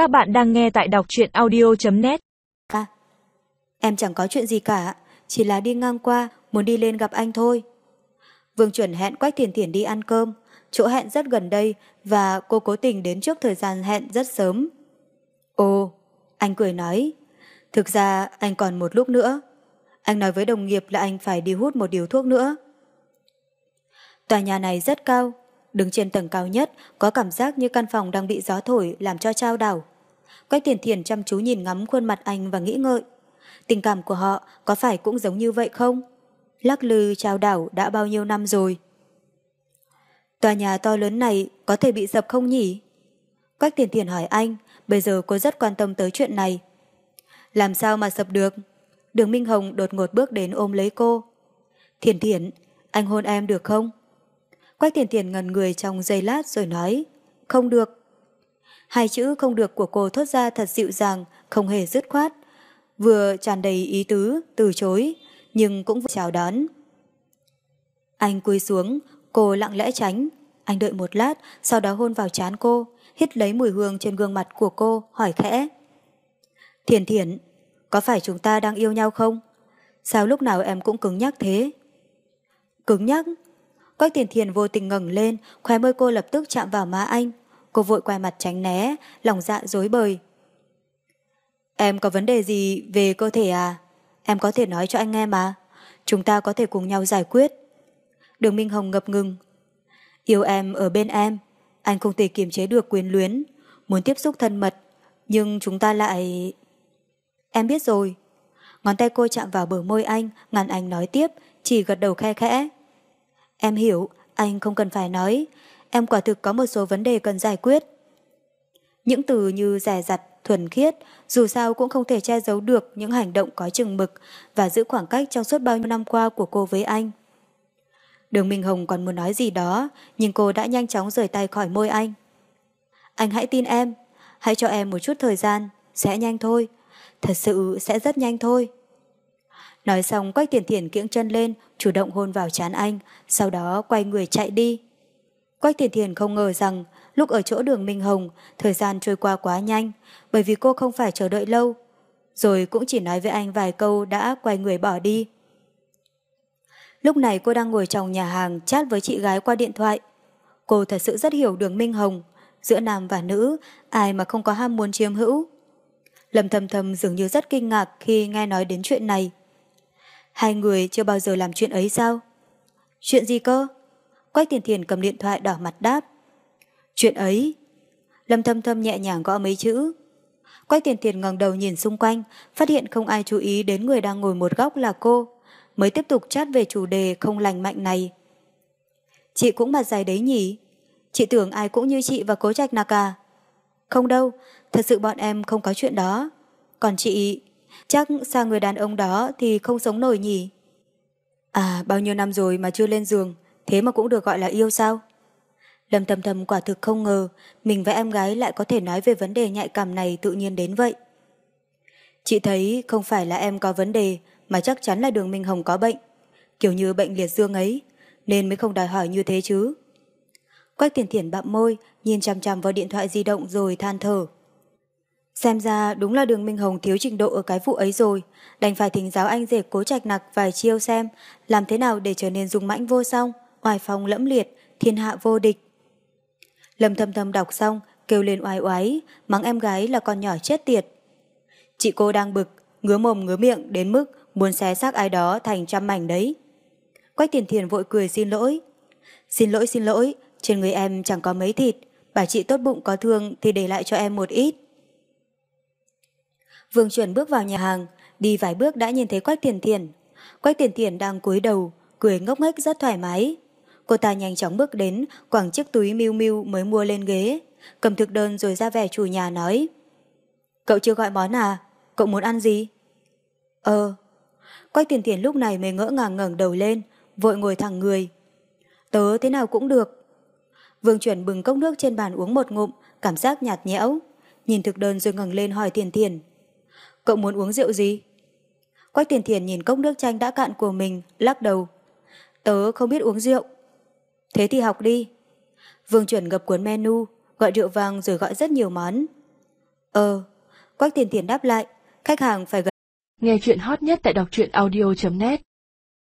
Các bạn đang nghe tại đọc truyện audio.net À, em chẳng có chuyện gì cả, chỉ là đi ngang qua, muốn đi lên gặp anh thôi. Vương chuẩn hẹn Quách Thiền Thiền đi ăn cơm, chỗ hẹn rất gần đây và cô cố tình đến trước thời gian hẹn rất sớm. Ồ, anh cười nói, thực ra anh còn một lúc nữa. Anh nói với đồng nghiệp là anh phải đi hút một điều thuốc nữa. Tòa nhà này rất cao, đứng trên tầng cao nhất có cảm giác như căn phòng đang bị gió thổi làm cho trao đảo. Quách tiền thiền chăm chú nhìn ngắm khuôn mặt anh và nghĩ ngợi. Tình cảm của họ có phải cũng giống như vậy không? Lắc lư trao đảo đã bao nhiêu năm rồi? Tòa nhà to lớn này có thể bị sập không nhỉ? Quách tiền thiền hỏi anh, bây giờ cô rất quan tâm tới chuyện này. Làm sao mà sập được? Đường Minh Hồng đột ngột bước đến ôm lấy cô. Thiền thiền, anh hôn em được không? Quách tiền Thiền ngần người trong giây lát rồi nói, không được. Hai chữ không được của cô thốt ra thật dịu dàng, không hề dứt khoát. Vừa tràn đầy ý tứ, từ chối, nhưng cũng vừa chào đón. Anh cúi xuống, cô lặng lẽ tránh. Anh đợi một lát, sau đó hôn vào trán cô, hít lấy mùi hương trên gương mặt của cô, hỏi khẽ. Thiền thiền, có phải chúng ta đang yêu nhau không? Sao lúc nào em cũng cứng nhắc thế? Cứng nhắc? Quách tiền thiền vô tình ngẩng lên, khóe môi cô lập tức chạm vào má anh. Cô vội quay mặt tránh né, lòng dạ dối bời. Em có vấn đề gì về cơ thể à? Em có thể nói cho anh nghe mà. Chúng ta có thể cùng nhau giải quyết. Đường Minh Hồng ngập ngừng. Yêu em ở bên em. Anh không thể kiềm chế được quyền luyến. Muốn tiếp xúc thân mật. Nhưng chúng ta lại... Em biết rồi. Ngón tay cô chạm vào bờ môi anh, ngăn anh nói tiếp, chỉ gật đầu khe khẽ. Em hiểu, anh không cần phải nói. Em quả thực có một số vấn đề cần giải quyết. Những từ như rẻ rặt, thuần khiết, dù sao cũng không thể che giấu được những hành động có chừng mực và giữ khoảng cách trong suốt bao nhiêu năm qua của cô với anh. Đường Minh Hồng còn muốn nói gì đó, nhưng cô đã nhanh chóng rời tay khỏi môi anh. Anh hãy tin em, hãy cho em một chút thời gian, sẽ nhanh thôi. Thật sự sẽ rất nhanh thôi. Nói xong Quách Tiền Thiền kiễng chân lên, chủ động hôn vào chán anh, sau đó quay người chạy đi. Quách Tiền Thiền không ngờ rằng lúc ở chỗ đường Minh Hồng, thời gian trôi qua quá nhanh, bởi vì cô không phải chờ đợi lâu. Rồi cũng chỉ nói với anh vài câu đã quay người bỏ đi. Lúc này cô đang ngồi trong nhà hàng chat với chị gái qua điện thoại. Cô thật sự rất hiểu đường Minh Hồng, giữa nam và nữ, ai mà không có ham muốn chiếm hữu. Lâm thầm thầm dường như rất kinh ngạc khi nghe nói đến chuyện này. Hai người chưa bao giờ làm chuyện ấy sao? Chuyện gì cơ? Quách tiền thiền cầm điện thoại đỏ mặt đáp. Chuyện ấy. Lâm thâm thâm nhẹ nhàng gõ mấy chữ. Quách tiền thiền ngẩng đầu nhìn xung quanh, phát hiện không ai chú ý đến người đang ngồi một góc là cô, mới tiếp tục chat về chủ đề không lành mạnh này. Chị cũng mặt dài đấy nhỉ? Chị tưởng ai cũng như chị và cố trạch nạc à? Không đâu, thật sự bọn em không có chuyện đó. Còn chị, chắc xa người đàn ông đó thì không sống nổi nhỉ? À, bao nhiêu năm rồi mà chưa lên giường, thế mà cũng được gọi là yêu sao? Lâm thầm thầm quả thực không ngờ mình và em gái lại có thể nói về vấn đề nhạy cảm này tự nhiên đến vậy. Chị thấy không phải là em có vấn đề mà chắc chắn là đường Minh Hồng có bệnh, kiểu như bệnh liệt dương ấy, nên mới không đòi hỏi như thế chứ. Quách tiền thiển bặm môi, nhìn chằm chằm vào điện thoại di động rồi than thở. Xem ra đúng là đường Minh Hồng thiếu trình độ ở cái vụ ấy rồi, đành phải thỉnh giáo anh rể cố trạch nặc vài chiêu xem làm thế nào để trở nên dùng mãnh vô song, oai phong lẫm liệt, thiên hạ vô địch. Lâm thâm thâm đọc xong, kêu lên oai oái, mắng em gái là con nhỏ chết tiệt. Chị cô đang bực, ngứa mồm ngứa miệng đến mức muốn xé xác ai đó thành trăm mảnh đấy. Quách tiền thiền vội cười xin lỗi. Xin lỗi xin lỗi, trên người em chẳng có mấy thịt, bà chị tốt bụng có thương thì để lại cho em một ít. Vương chuẩn bước vào nhà hàng, đi vài bước đã nhìn thấy Quách Tiền Thiền. Quách Tiền Thiền đang cúi đầu, cười ngốc nghếch rất thoải mái. Cô ta nhanh chóng bước đến, quẳng chiếc túi miu miu mới mua lên ghế, cầm thực đơn rồi ra vẻ chủ nhà nói. Cậu chưa gọi món à? Cậu muốn ăn gì? Ờ. Quách Tiền tiền lúc này mới ngỡ ngàng ngẩng đầu lên, vội ngồi thẳng người. Tớ thế nào cũng được. Vương chuẩn bừng cốc nước trên bàn uống một ngụm, cảm giác nhạt nhẽo. Nhìn thực đơn rồi ngẩng lên hỏi Tiền tiền: Cậu muốn uống rượu gì? Quách tiền tiền nhìn cốc nước chanh đã cạn của mình, lắc đầu. Tớ không biết uống rượu. Thế thì học đi. Vương chuẩn gập cuốn menu, gọi rượu vang rồi gọi rất nhiều món. Ờ, Quách Tiền Tiền đáp lại, khách hàng phải gần. Nghe chuyện hot nhất tại đọc truyện audio.net